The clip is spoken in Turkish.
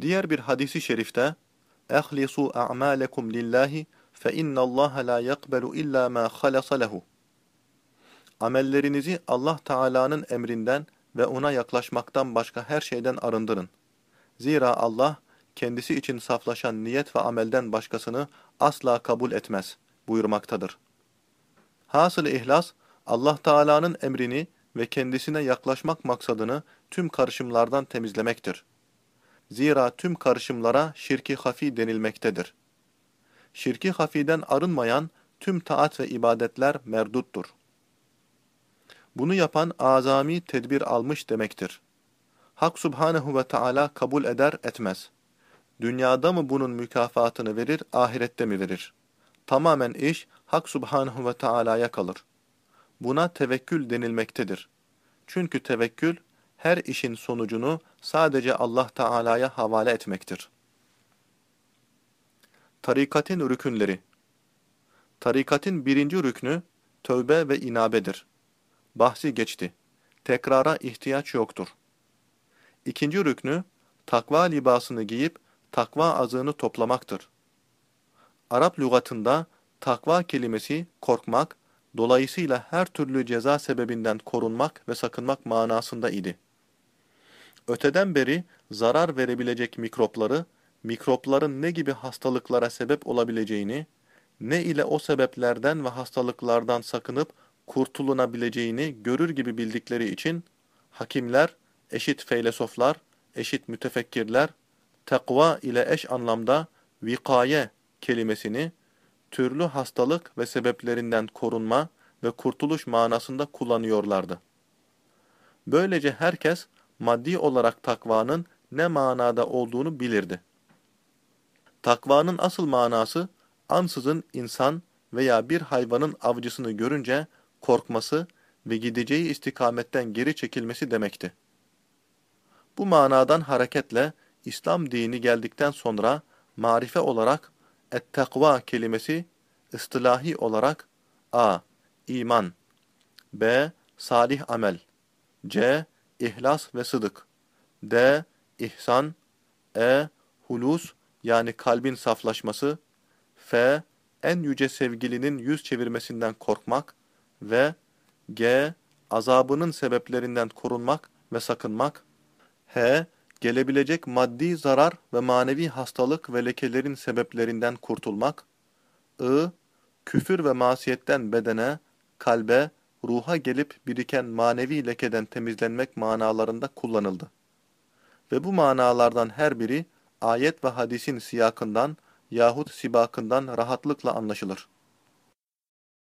Diğer bir hadisi şerifte اَخْلِصُوا أَعْمَالَكُمْ لِلّٰهِ فَاِنَّ اللّٰهَ لَا يَقْبَلُ اِلَّا مَا خَلَصَ لَهُ Amellerinizi Allah Teala'nın emrinden ve ona yaklaşmaktan başka her şeyden arındırın. Zira Allah kendisi için saflaşan niyet ve amelden başkasını asla kabul etmez buyurmaktadır. Hasıl ihlas, Allah Teala'nın emrini ve kendisine yaklaşmak maksadını tüm karışımlardan temizlemektir. Zira tüm karışımlara şirki hafi denilmektedir. Şirki hafiden arınmayan tüm taat ve ibadetler merduttur. Bunu yapan azami tedbir almış demektir. Hak Subhanehu ve Teala kabul eder etmez. Dünyada mı bunun mükafatını verir, ahirette mi verir? Tamamen iş Hak Subhanehu ve Teala'ya kalır. Buna tevekkül denilmektedir. Çünkü tevekkül, her işin sonucunu sadece Allah Teala'ya havale etmektir. Tarikatin rükünleri Tarikatin birinci rüknü, tövbe ve inabedir. Bahsi geçti. Tekrara ihtiyaç yoktur. İkinci rüknü, takva libasını giyip takva azığını toplamaktır. Arap lügatında takva kelimesi korkmak, dolayısıyla her türlü ceza sebebinden korunmak ve sakınmak manasında idi. Öteden beri zarar verebilecek mikropları, mikropların ne gibi hastalıklara sebep olabileceğini, ne ile o sebeplerden ve hastalıklardan sakınıp kurtulunabileceğini görür gibi bildikleri için, hakimler, eşit feylesoflar, eşit mütefekkirler, takva ile eş anlamda vikaye kelimesini, türlü hastalık ve sebeplerinden korunma ve kurtuluş manasında kullanıyorlardı. Böylece herkes maddi olarak takvanın ne manada olduğunu bilirdi. Takvanın asıl manası ansızın insan veya bir hayvanın avcısını görünce korkması ve gideceği istikametten geri çekilmesi demekti. Bu manadan hareketle İslam dini geldikten sonra marife olarak et-takva kelimesi ıstılahi olarak a. iman b. salih amel c. ihlas ve sıdık d. ihsan e. hulus yani kalbin saflaşması f. en yüce sevgilinin yüz çevirmesinden korkmak ve g. azabının sebeplerinden korunmak ve sakınmak h gelebilecek maddi zarar ve manevi hastalık ve lekelerin sebeplerinden kurtulmak, I, küfür ve masiyetten bedene, kalbe, ruha gelip biriken manevi lekeden temizlenmek manalarında kullanıldı. Ve bu manalardan her biri ayet ve hadisin siyakından yahut sibakından rahatlıkla anlaşılır.